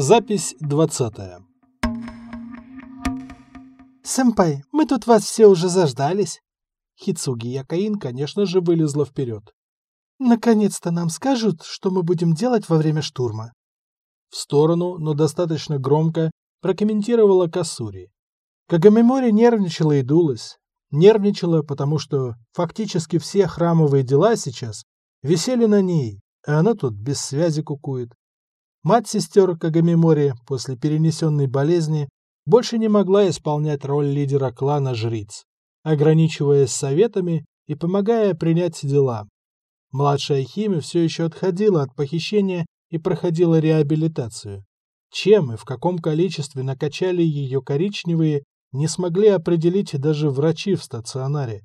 Запись 20. «Сэмпай, мы тут вас все уже заждались!» Хицуги Якаин, конечно же, вылезла вперед. «Наконец-то нам скажут, что мы будем делать во время штурма!» В сторону, но достаточно громко, прокомментировала Касури. Кагамемори нервничала и дулась. Нервничала, потому что фактически все храмовые дела сейчас висели на ней, а она тут без связи кукует. Мать сестер Кагамимори после перенесенной болезни больше не могла исполнять роль лидера клана жриц, ограничиваясь советами и помогая принять дела. Младшая Хими все еще отходила от похищения и проходила реабилитацию. Чем и в каком количестве накачали ее коричневые, не смогли определить даже врачи в стационаре.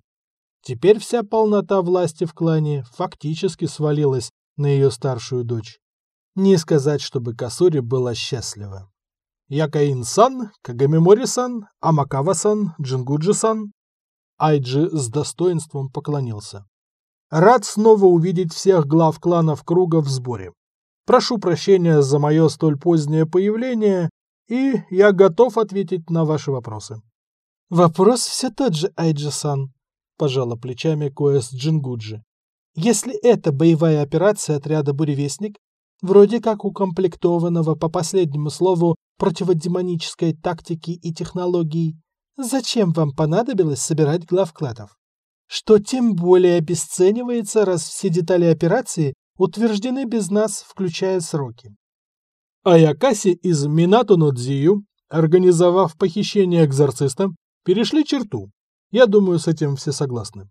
Теперь вся полнота власти в клане фактически свалилась на ее старшую дочь. Не сказать, чтобы Касури была счастлива. Якаин-сан, Кагамимори-сан, Амакава-сан, Джингуджи-сан. Айджи с достоинством поклонился. Рад снова увидеть всех глав кланов круга в сборе. Прошу прощения за мое столь позднее появление, и я готов ответить на ваши вопросы. Вопрос все тот же, Айджи-сан, пожала плечами Коэс Джингуджи. Если это боевая операция отряда «Буревестник», вроде как укомплектованного по последнему слову противодемонической тактики и технологий, зачем вам понадобилось собирать глав кланов? Что тем более обесценивается, раз все детали операции утверждены без нас, включая сроки. Аякаси из Минато Нодзию, организовав похищение экзорциста, перешли черту. Я думаю, с этим все согласны.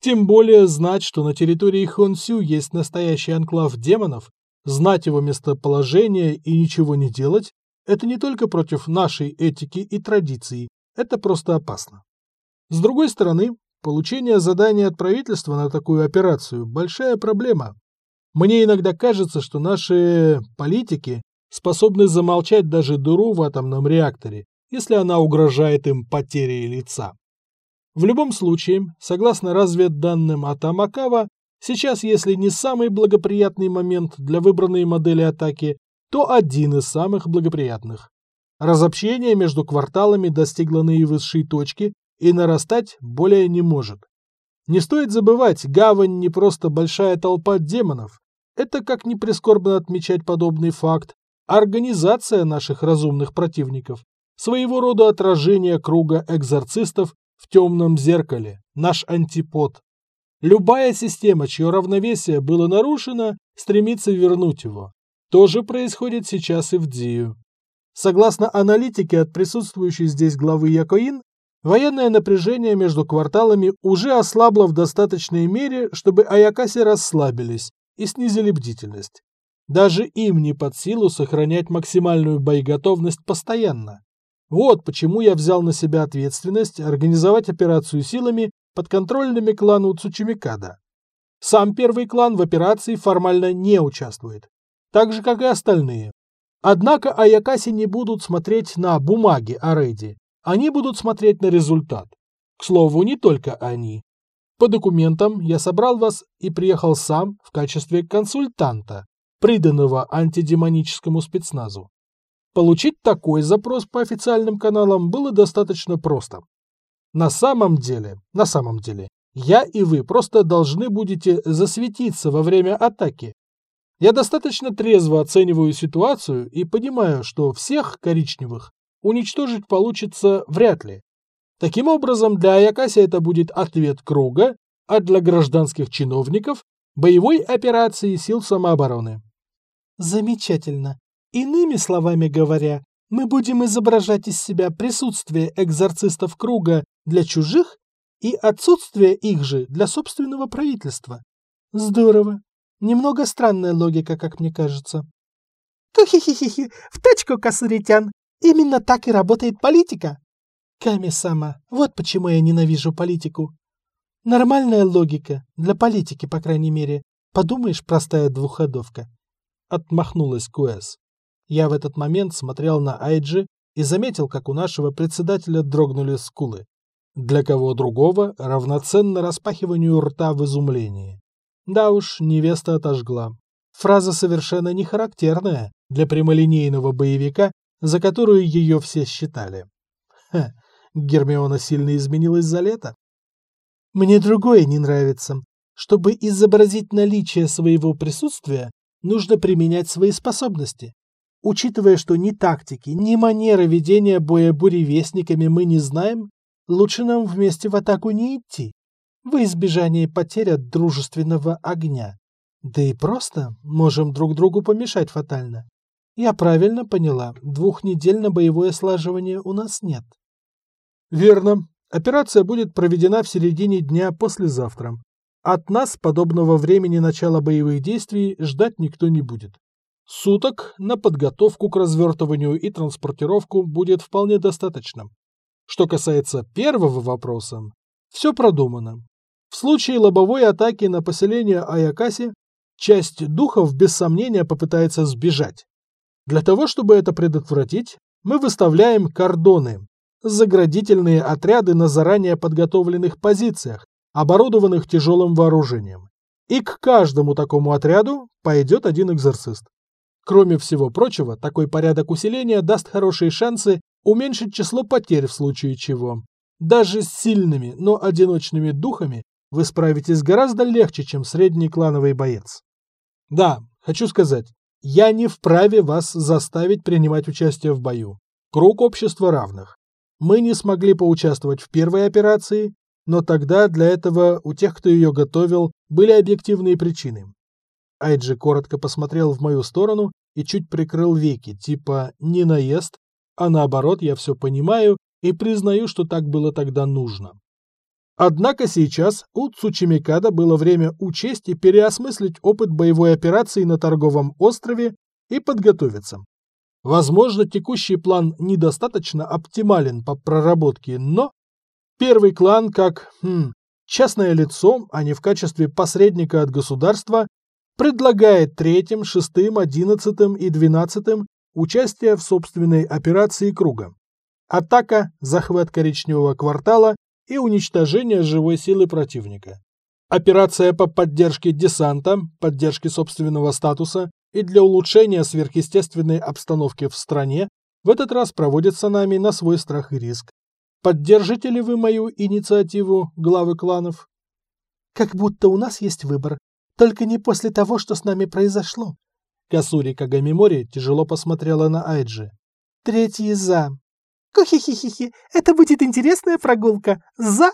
Тем более знать, что на территории Хонсю есть настоящий анклав демонов, знать его местоположение и ничего не делать, это не только против нашей этики и традиций, это просто опасно. С другой стороны, получение задания от правительства на такую операцию – большая проблема. Мне иногда кажется, что наши политики способны замолчать даже дыру в атомном реакторе, если она угрожает им потерей лица. В любом случае, согласно разведданным от Амакава, сейчас, если не самый благоприятный момент для выбранной модели атаки, то один из самых благоприятных. Разобщение между кварталами достигло наивысшей точки и нарастать более не может. Не стоит забывать, гавань не просто большая толпа демонов. Это, как ни прискорбно отмечать подобный факт, организация наших разумных противников, своего рода отражение круга экзорцистов в темном зеркале, наш антипод. Любая система, чье равновесие было нарушено, стремится вернуть его. То же происходит сейчас и в Дзию. Согласно аналитике от присутствующей здесь главы Якоин, военное напряжение между кварталами уже ослабло в достаточной мере, чтобы Аякаси расслабились и снизили бдительность. Даже им не под силу сохранять максимальную боеготовность постоянно. Вот почему я взял на себя ответственность организовать операцию силами, подконтрольными клану Цучимикада. Сам первый клан в операции формально не участвует, так же, как и остальные. Однако Аякаси не будут смотреть на бумаги о рейде, они будут смотреть на результат. К слову, не только они. По документам я собрал вас и приехал сам в качестве консультанта, приданного антидемоническому спецназу. Получить такой запрос по официальным каналам было достаточно просто. На самом деле, на самом деле, я и вы просто должны будете засветиться во время атаки. Я достаточно трезво оцениваю ситуацию и понимаю, что всех коричневых уничтожить получится вряд ли. Таким образом, для Аякаси это будет ответ круга, а для гражданских чиновников – боевой операции сил самообороны. Замечательно. Иными словами говоря, мы будем изображать из себя присутствие экзорцистов круга для чужих и отсутствие их же для собственного правительства. Здорово. Немного странная логика, как мне кажется. Хи-хи-хи-хи, в тачку, Касуритян. Именно так и работает политика. Ками-сама, вот почему я ненавижу политику. Нормальная логика, для политики, по крайней мере. Подумаешь, простая двухходовка. Отмахнулась Куэс. Я в этот момент смотрел на Айджи и заметил, как у нашего председателя дрогнули скулы. Для кого другого равноценно распахиванию рта в изумлении. Да уж, невеста отожгла. Фраза совершенно не характерная для прямолинейного боевика, за которую ее все считали. Ха, Гермиона сильно изменилась за лето. Мне другое не нравится. Чтобы изобразить наличие своего присутствия, нужно применять свои способности. Учитывая, что ни тактики, ни манеры ведения боя буревестниками мы не знаем, лучше нам вместе в атаку не идти, во избежание потерь от дружественного огня. Да и просто можем друг другу помешать фатально. Я правильно поняла, двух недель на боевое слаживание у нас нет. Верно. Операция будет проведена в середине дня послезавтра. От нас подобного времени начала боевых действий ждать никто не будет. Суток на подготовку к развертыванию и транспортировку будет вполне достаточно. Что касается первого вопроса, все продумано. В случае лобовой атаки на поселение Аякаси, часть духов без сомнения попытается сбежать. Для того, чтобы это предотвратить, мы выставляем кордоны, заградительные отряды на заранее подготовленных позициях, оборудованных тяжелым вооружением. И к каждому такому отряду пойдет один экзорцист. Кроме всего прочего, такой порядок усиления даст хорошие шансы уменьшить число потерь в случае чего. Даже с сильными, но одиночными духами вы справитесь гораздо легче, чем средний клановый боец. Да, хочу сказать, я не вправе вас заставить принимать участие в бою. Круг общества равных. Мы не смогли поучаствовать в первой операции, но тогда для этого у тех, кто ее готовил, были объективные причины. Айджи коротко посмотрел в мою сторону и чуть прикрыл веки, типа «не наезд», а наоборот, я все понимаю и признаю, что так было тогда нужно. Однако сейчас у Цучимикада было время учесть и переосмыслить опыт боевой операции на торговом острове и подготовиться. Возможно, текущий план недостаточно оптимален по проработке, но первый клан как хм, частное лицо, а не в качестве посредника от государства, предлагает третьим, шестым, одиннадцатым и двенадцатым участие в собственной операции круга. Атака, захват коричневого квартала и уничтожение живой силы противника. Операция по поддержке десанта, поддержке собственного статуса и для улучшения сверхъестественной обстановки в стране в этот раз проводится нами на свой страх и риск. Поддержите ли вы мою инициативу, главы кланов? Как будто у нас есть выбор, только не после того, что с нами произошло. Касури Кагамимори тяжело посмотрела на Айджи. Третий за. Кухи-хи-хи-хи, это будет интересная прогулка. За!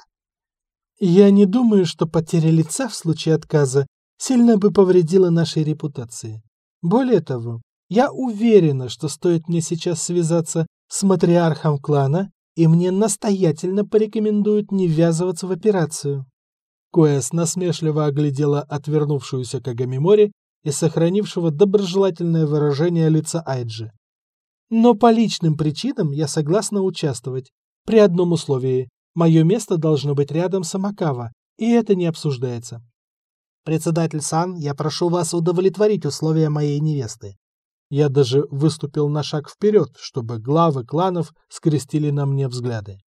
Я не думаю, что потеря лица в случае отказа сильно бы повредила нашей репутации. Более того, я уверена, что стоит мне сейчас связаться с матриархом клана, и мне настоятельно порекомендуют не ввязываться в операцию. Коэс насмешливо оглядела отвернувшуюся Кагамимори и сохранившего доброжелательное выражение лица Айджи. Но по личным причинам я согласна участвовать. При одном условии. Мое место должно быть рядом с Амакава, и это не обсуждается. «Председатель Сан, я прошу вас удовлетворить условия моей невесты». Я даже выступил на шаг вперед, чтобы главы кланов скрестили на мне взгляды.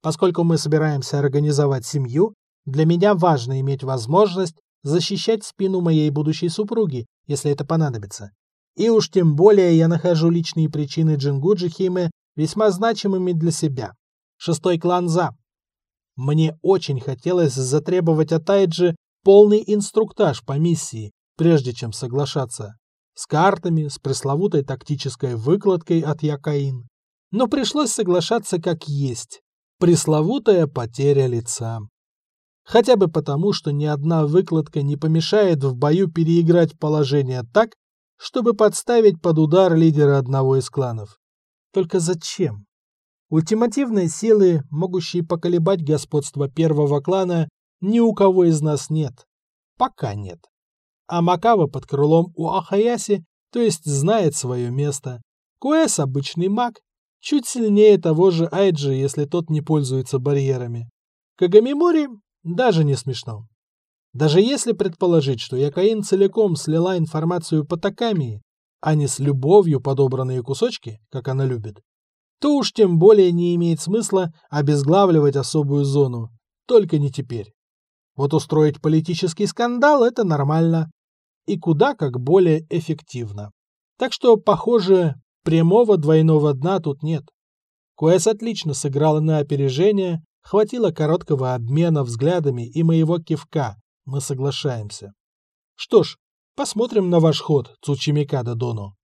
Поскольку мы собираемся организовать семью, для меня важно иметь возможность защищать спину моей будущей супруги, если это понадобится. И уж тем более я нахожу личные причины Джингуджи Химе весьма значимыми для себя. Шестой клан за. Мне очень хотелось затребовать от Айджи полный инструктаж по миссии, прежде чем соглашаться. С картами, с пресловутой тактической выкладкой от Якаин. Но пришлось соглашаться как есть. Пресловутая потеря лица. Хотя бы потому, что ни одна выкладка не помешает в бою переиграть положение так, чтобы подставить под удар лидера одного из кланов. Только зачем? Ультимативной силы, могущей поколебать господство первого клана, ни у кого из нас нет. Пока нет. А Макава под крылом у Ахаяси, то есть знает свое место. Куэс обычный маг, чуть сильнее того же Айджи, если тот не пользуется барьерами. Кагамимори даже не смешно. Даже если предположить, что Якаин целиком слила информацию по Такамии, а не с любовью подобранные кусочки, как она любит, то уж тем более не имеет смысла обезглавливать особую зону, только не теперь. Вот устроить политический скандал – это нормально. И куда как более эффективно. Так что, похоже, прямого двойного дна тут нет. Куэс отлично сыграла на опережение, хватило короткого обмена взглядами и моего кивка. Мы соглашаемся. Что ж, посмотрим на ваш ход, Цучимикада Доно.